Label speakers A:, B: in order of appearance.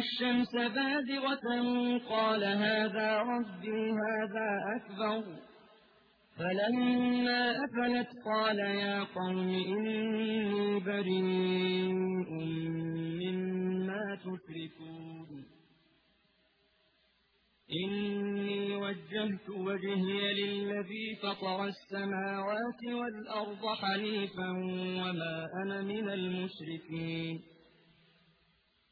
A: الشمس بادغة قال هذا ربي هذا أكبر. فلما أفلت قال يا قوم إني بريء مما تشركون. إني وجهت وجهي للذي فطر السماوات والأرض حنيفا وما أنا من المشركين.